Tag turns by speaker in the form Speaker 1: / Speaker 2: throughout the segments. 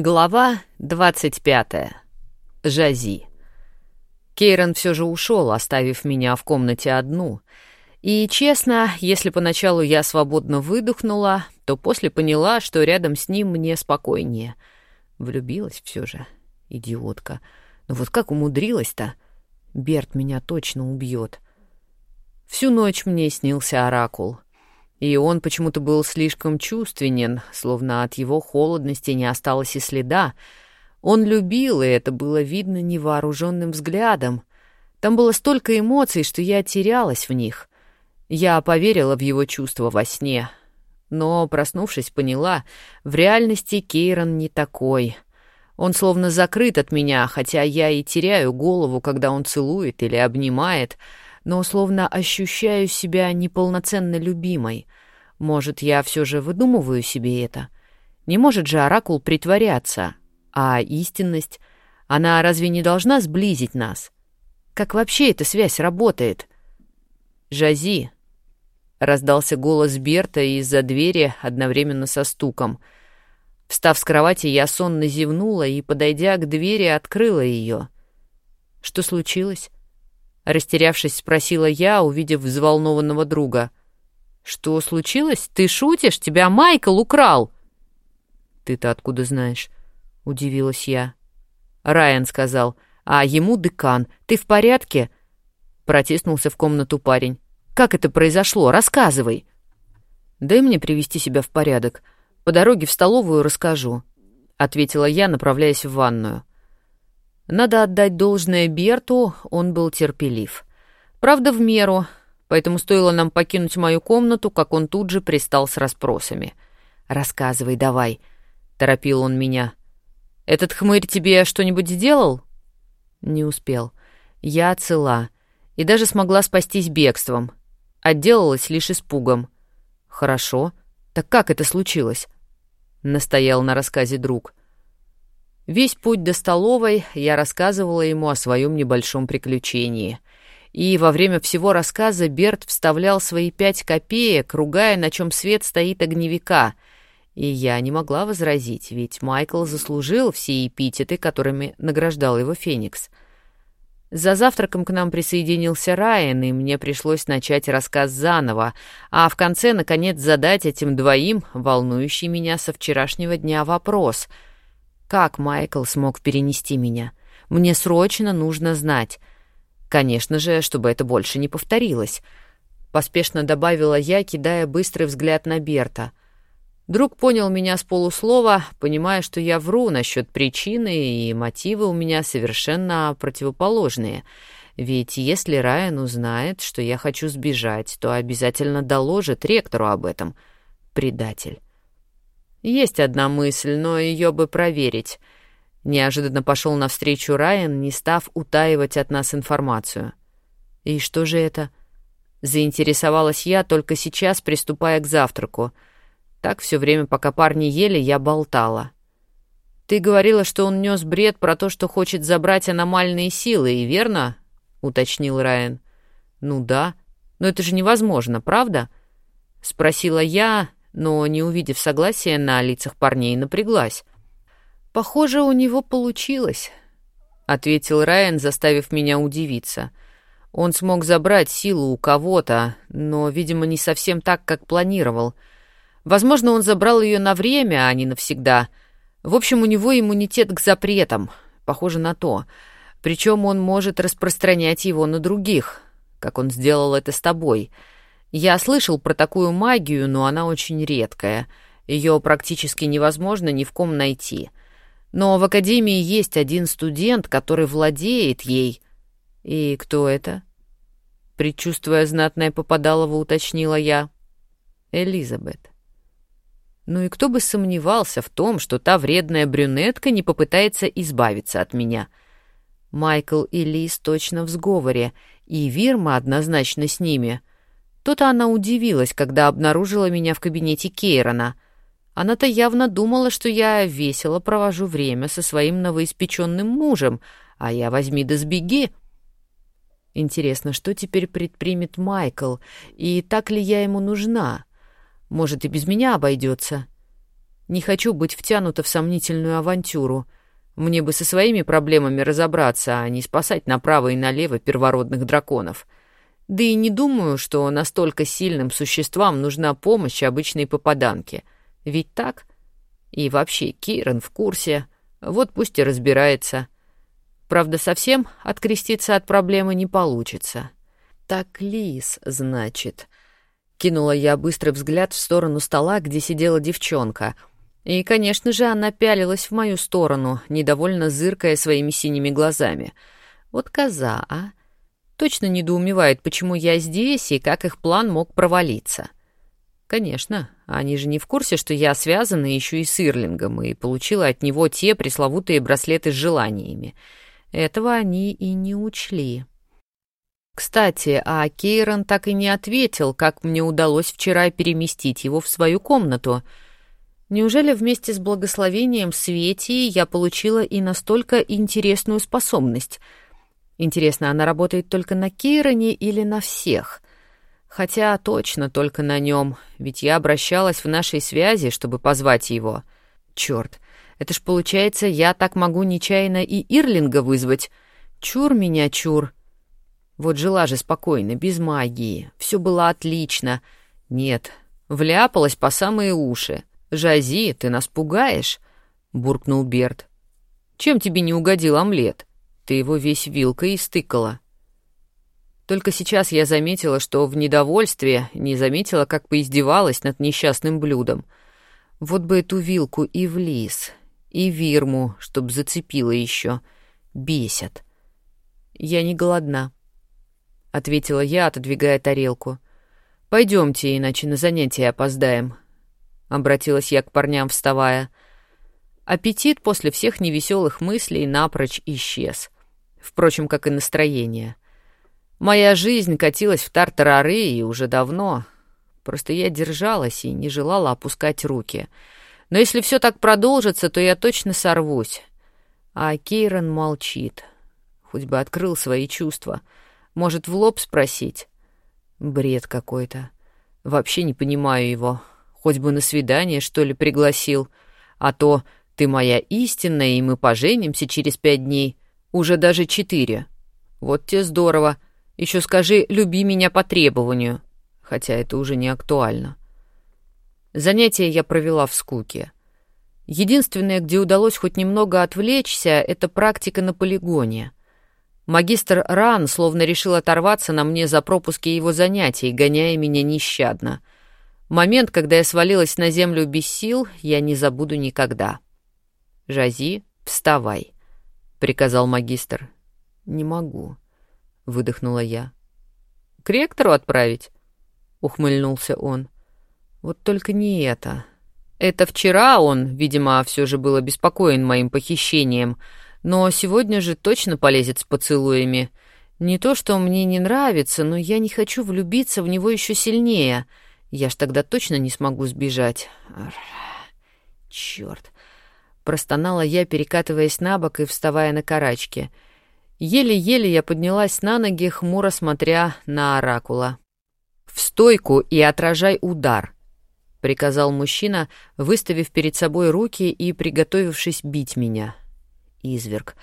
Speaker 1: Глава 25. Жази. Кейрон все же ушел, оставив меня в комнате одну. И, честно, если поначалу я свободно выдохнула, то после поняла, что рядом с ним мне спокойнее. Влюбилась все же, идиотка. Но вот как умудрилась-то? Берт меня точно убьет. Всю ночь мне снился оракул — и он почему-то был слишком чувственен, словно от его холодности не осталось и следа. Он любил, и это было видно невооруженным взглядом. Там было столько эмоций, что я терялась в них. Я поверила в его чувства во сне. Но, проснувшись, поняла, в реальности Кейрон не такой. Он словно закрыт от меня, хотя я и теряю голову, когда он целует или обнимает — но словно ощущаю себя неполноценно любимой. Может, я все же выдумываю себе это? Не может же оракул притворяться. А истинность, она разве не должна сблизить нас? Как вообще эта связь работает? «Жази!» — раздался голос Берта из-за двери одновременно со стуком. Встав с кровати, я сонно зевнула и, подойдя к двери, открыла ее. «Что случилось?» Растерявшись, спросила я, увидев взволнованного друга. «Что случилось? Ты шутишь? Тебя Майкл украл!» «Ты-то откуда знаешь?» — удивилась я. Райан сказал. «А ему декан. Ты в порядке?» Протиснулся в комнату парень. «Как это произошло? Рассказывай!» «Дай мне привести себя в порядок. По дороге в столовую расскажу», — ответила я, направляясь в ванную. Надо отдать должное Берту, он был терпелив. Правда, в меру, поэтому стоило нам покинуть мою комнату, как он тут же пристал с расспросами. «Рассказывай давай», — торопил он меня. «Этот хмырь тебе что-нибудь сделал?» Не успел. Я цела и даже смогла спастись бегством. Отделалась лишь испугом. «Хорошо. Так как это случилось?» — настоял на рассказе друг. Весь путь до столовой я рассказывала ему о своем небольшом приключении. И во время всего рассказа Берт вставлял свои пять копеек, ругая, на чем свет стоит огневика. И я не могла возразить, ведь Майкл заслужил все эпитеты, которыми награждал его Феникс. За завтраком к нам присоединился Райан, и мне пришлось начать рассказ заново, а в конце, наконец, задать этим двоим, волнующий меня со вчерашнего дня, вопрос — как Майкл смог перенести меня? Мне срочно нужно знать. Конечно же, чтобы это больше не повторилось. Поспешно добавила я, кидая быстрый взгляд на Берта. Друг понял меня с полуслова, понимая, что я вру насчет причины, и мотивы у меня совершенно противоположные. Ведь если Райан узнает, что я хочу сбежать, то обязательно доложит ректору об этом. Предатель. Есть одна мысль, но ее бы проверить. Неожиданно пошел навстречу Райан, не став утаивать от нас информацию. И что же это? Заинтересовалась я только сейчас, приступая к завтраку. Так все время, пока парни ели, я болтала. Ты говорила, что он нес бред про то, что хочет забрать аномальные силы, и верно? уточнил Райан. Ну да, но это же невозможно, правда? спросила я, но, не увидев согласия на лицах парней, напряглась. «Похоже, у него получилось», — ответил Райан, заставив меня удивиться. Он смог забрать силу у кого-то, но, видимо, не совсем так, как планировал. Возможно, он забрал ее на время, а не навсегда. В общем, у него иммунитет к запретам. Похоже на то. Причем он может распространять его на других, как он сделал это с тобой — я слышал про такую магию, но она очень редкая. Ее практически невозможно ни в ком найти. Но в академии есть один студент, который владеет ей. И кто это? Предчувствуя знатное попадалово, уточнила я. Элизабет. Ну и кто бы сомневался в том, что та вредная брюнетка не попытается избавиться от меня. Майкл и Лиз точно в сговоре, и Вирма однозначно с ними — то-то она удивилась, когда обнаружила меня в кабинете Кейрона. Она-то явно думала, что я весело провожу время со своим новоиспеченным мужем, а я возьми да сбеги. Интересно, что теперь предпримет Майкл, и так ли я ему нужна? Может, и без меня обойдется? Не хочу быть втянута в сомнительную авантюру. Мне бы со своими проблемами разобраться, а не спасать направо и налево первородных драконов. Да и не думаю, что настолько сильным существам нужна помощь обычной попаданке. Ведь так? И вообще, Киран в курсе. Вот пусть и разбирается. Правда, совсем откреститься от проблемы не получится. Так Лис, значит. Кинула я быстрый взгляд в сторону стола, где сидела девчонка — и, конечно же, она пялилась в мою сторону, недовольно зыркая своими синими глазами. Вот коза, а? Точно недоумевает, почему я здесь и как их план мог провалиться. Конечно, они же не в курсе, что я связана еще и с Ирлингом и получила от него те пресловутые браслеты с желаниями. Этого они и не учли. Кстати, а Кейрон так и не ответил, как мне удалось вчера переместить его в свою комнату — Неужели вместе с благословением Светии я получила и настолько интересную способность? Интересно, она работает только на Кироне или на всех? Хотя точно только на нем, ведь я обращалась в нашей связи, чтобы позвать его. Черт, это ж получается, я так могу нечаянно и Ирлинга вызвать. Чур меня, чур. Вот жила же спокойно, без магии. Все было отлично. Нет, вляпалась по самые уши. «Жази, ты нас пугаешь», — буркнул Берт. «Чем тебе не угодил омлет? Ты его весь вилкой истыкала». Только сейчас я заметила, что в недовольстве не заметила, как поиздевалась над несчастным блюдом. Вот бы эту вилку и в лис, и вирму, чтоб зацепила еще. Бесят. «Я не голодна», — ответила я, отодвигая тарелку. «Пойдемте, иначе на занятия опоздаем. — обратилась я к парням, вставая. Аппетит после всех невеселых мыслей напрочь исчез. Впрочем, как и настроение. Моя жизнь катилась в тартарары и уже давно. Просто я держалась и не желала опускать руки. Но если все так продолжится, то я точно сорвусь. А Кейрон молчит. Хоть бы открыл свои чувства. Может, в лоб спросить? Бред какой-то. Вообще не понимаю его. Хоть бы на свидание, что ли, пригласил. А то ты моя истинная, и мы поженимся через пять дней. Уже даже четыре. Вот тебе здорово. Еще скажи «люби меня по требованию». Хотя это уже не актуально. Занятия я провела в скуке. Единственное, где удалось хоть немного отвлечься, это практика на полигоне. Магистр Ран словно решил оторваться на мне за пропуски его занятий, гоняя меня нещадно — Момент, когда я свалилась на землю без сил, я не забуду никогда. «Жази, вставай», — приказал магистр. «Не могу», — выдохнула я. «К ректору отправить?» — ухмыльнулся он. «Вот только не это. Это вчера он, видимо, все же был обеспокоен моим похищением, но сегодня же точно полезет с поцелуями. Не то, что мне не нравится, но я не хочу влюбиться в него еще сильнее». Я ж тогда точно не смогу сбежать. Черт! Простонала я, перекатываясь на бок и вставая на карачки. Еле-еле я поднялась на ноги, хмуро смотря на оракула. «В стойку и отражай удар», — приказал мужчина, выставив перед собой руки и приготовившись бить меня. Изверг.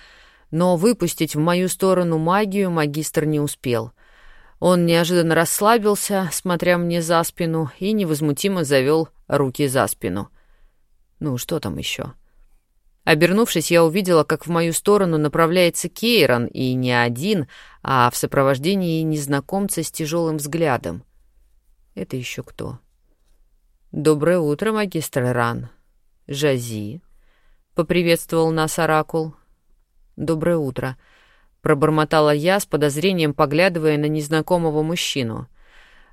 Speaker 1: Но выпустить в мою сторону магию магистр не успел — он неожиданно расслабился, смотря мне за спину, и невозмутимо завел руки за спину. Ну, что там еще? Обернувшись, я увидела, как в мою сторону направляется Кейрон, и не один, а в сопровождении незнакомца с тяжелым взглядом. Это еще кто? «Доброе утро, магистр Ран. Жази», — поприветствовал нас Оракул. «Доброе утро», — пробормотала я с подозрением, поглядывая на незнакомого мужчину.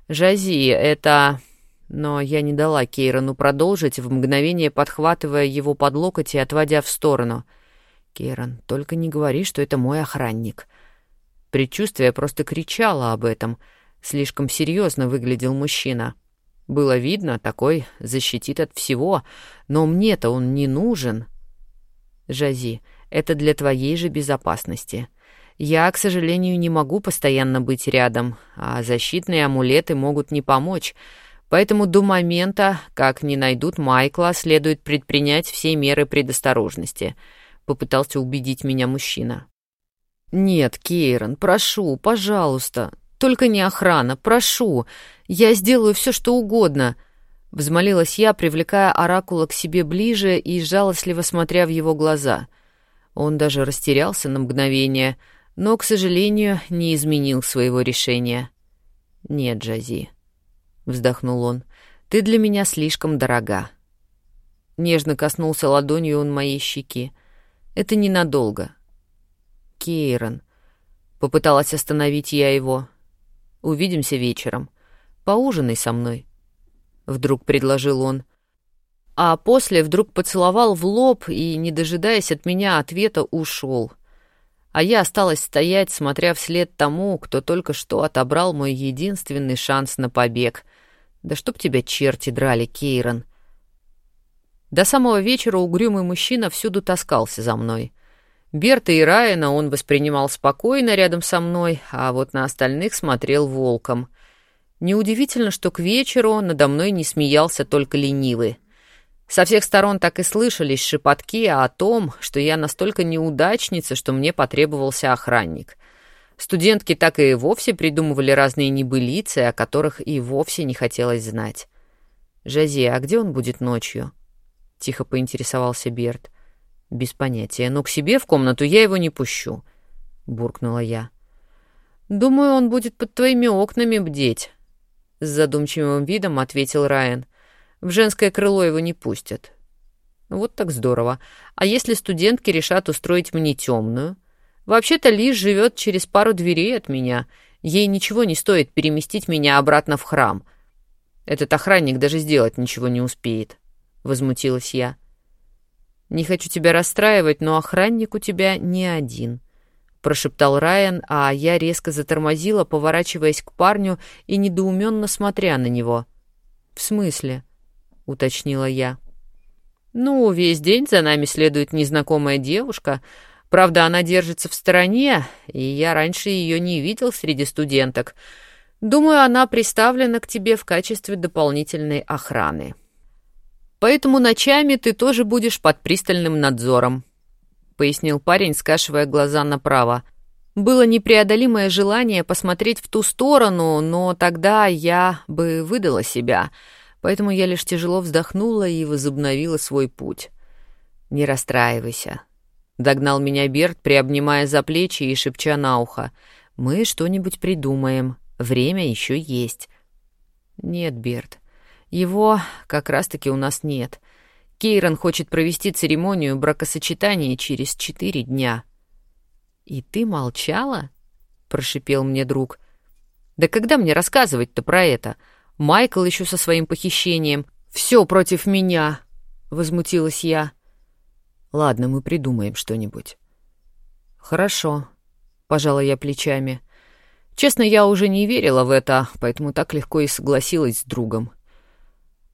Speaker 1: «Жази, это...» Но я не дала Кейрону продолжить, в мгновение подхватывая его под локоть и отводя в сторону. «Кейрон, только не говори, что это мой охранник». Предчувствие просто кричало об этом. Слишком серьезно выглядел мужчина. Было видно, такой защитит от всего, но мне-то он не нужен. «Жази, это для твоей же безопасности», я, к сожалению, не могу постоянно быть рядом, а защитные амулеты могут не помочь, Поэтому до момента, как не найдут Майкла, следует предпринять все меры предосторожности», — попытался убедить меня мужчина. «Нет, Кейрон, прошу, пожалуйста, только не охрана, прошу, я сделаю все, что угодно», — взмолилась я, привлекая Оракула к себе ближе и жалостливо смотря в его глаза. Он даже растерялся на мгновение, но, к сожалению, не изменил своего решения. «Нет, Джази», — вздохнул он, — «ты для меня слишком дорога». Нежно коснулся ладонью он моей щеки. «Это ненадолго». «Кейрон», — попыталась остановить я его. «Увидимся вечером. Поужинай со мной», — вдруг предложил он. А после вдруг поцеловал в лоб и, не дожидаясь от меня ответа, ушел. А я осталась стоять, смотря вслед тому, кто только что отобрал мой единственный шанс на побег — да чтоб тебя черти драли, Кейрон. До самого вечера угрюмый мужчина всюду таскался за мной. Берта и Райана он воспринимал спокойно рядом со мной, а вот на остальных смотрел волком. Неудивительно, что к вечеру надо мной не смеялся только ленивый. Со всех сторон так и слышались шепотки о том, что я настолько неудачница, что мне потребовался охранник. Студентки так и вовсе придумывали разные небылицы, о которых и вовсе не хотелось знать. «Жази, а где он будет ночью?» — тихо поинтересовался Берт. «Без понятия, но к себе в комнату я его не пущу», — буркнула я. «Думаю, он будет под твоими окнами бдеть», — с задумчивым видом ответил Райан. «В женское крыло его не пустят». «Вот так здорово. А если студентки решат устроить мне темную?» Вообще-то Лиз живет через пару дверей от меня. Ей ничего не стоит переместить меня обратно в храм. Этот охранник даже сделать ничего не успеет. Возмутилась я. Не хочу тебя расстраивать, но охранник у тебя не один. Прошептал Райан, а я резко затормозила, поворачиваясь к парню и недоуменно смотря на него. «В смысле?» — уточнила я. «Ну, весь день за нами следует незнакомая девушка», Правда, она держится в стороне, и я раньше ее не видел среди студенток. Думаю, она приставлена к тебе в качестве дополнительной охраны. Поэтому ночами ты тоже будешь под пристальным надзором», — пояснил парень, скашивая глаза направо. Было непреодолимое желание посмотреть в ту сторону, но тогда я бы выдала себя, поэтому я лишь тяжело вздохнула и возобновила свой путь. «Не расстраивайся», Догнал меня Берт, приобнимая за плечи и шепча на ухо. «Мы что-нибудь придумаем. Время еще есть». «Нет, Берт. Его как раз-таки у нас нет. Кейрон хочет провести церемонию бракосочетания через четыре дня». «И ты молчала?» — прошипел мне друг. «Да когда мне рассказывать-то про это? Майкл еще со своим похищением. Все против меня!» — возмутилась я. Ладно, мы придумаем что-нибудь. Хорошо, пожала я плечами. Честно, я уже не верила в это, поэтому так легко и согласилась с другом.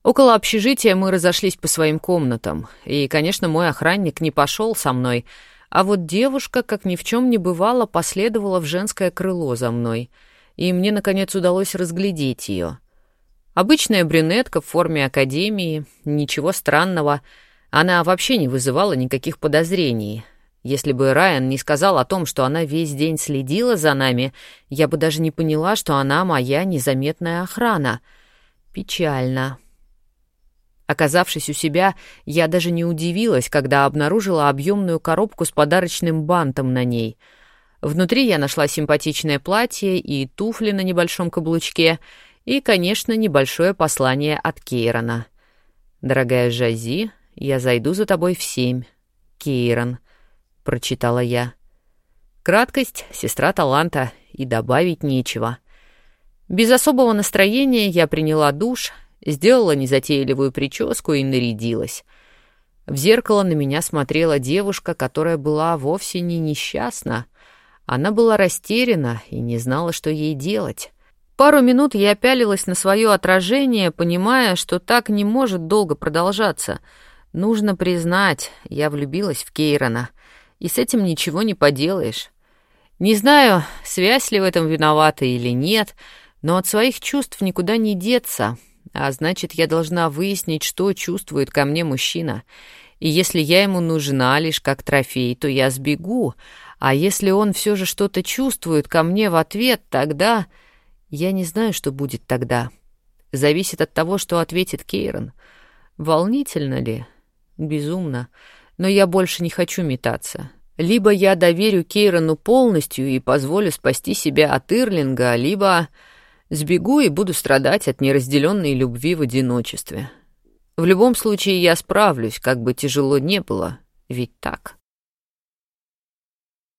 Speaker 1: Около общежития мы разошлись по своим комнатам, и, конечно, мой охранник не пошел со мной, а вот девушка, как ни в чем не бывало, последовала в женское крыло за мной, и мне, наконец, удалось разглядеть ее. Обычная брюнетка в форме академии, ничего странного — она вообще не вызывала никаких подозрений. Если бы Райан не сказал о том, что она весь день следила за нами, я бы даже не поняла, что она моя незаметная охрана. Печально. Оказавшись у себя, я даже не удивилась, когда обнаружила объемную коробку с подарочным бантом на ней. Внутри я нашла симпатичное платье и туфли на небольшом каблучке, и, конечно, небольшое послание от Кейрона. «Дорогая Жази, я зайду за тобой в семь. Кейрон», — прочитала я. Краткость — сестра таланта, и добавить нечего. Без особого настроения я приняла душ, сделала незатейливую прическу и нарядилась. В зеркало на меня смотрела девушка, которая была вовсе не несчастна. Она была растеряна и не знала, что ей делать. Пару минут я пялилась на свое отражение, понимая, что так не может долго продолжаться — Нужно признать, я влюбилась в Кейрона, и с этим ничего не поделаешь. Не знаю, связь ли в этом виновата или нет, но от своих чувств никуда не деться. А значит, я должна выяснить, что чувствует ко мне мужчина. И если я ему нужна лишь как трофей, то я сбегу. А если он все же что-то чувствует ко мне в ответ, тогда... Я не знаю, что будет тогда. Зависит от того, что ответит Кейрон. Волнительно ли? Безумно. Но я больше не хочу метаться. Либо я доверю Кейрону полностью и позволю спасти себя от Ирлинга, либо сбегу и буду страдать от неразделенной любви в одиночестве. В любом случае я справлюсь, как бы тяжело не было, ведь так.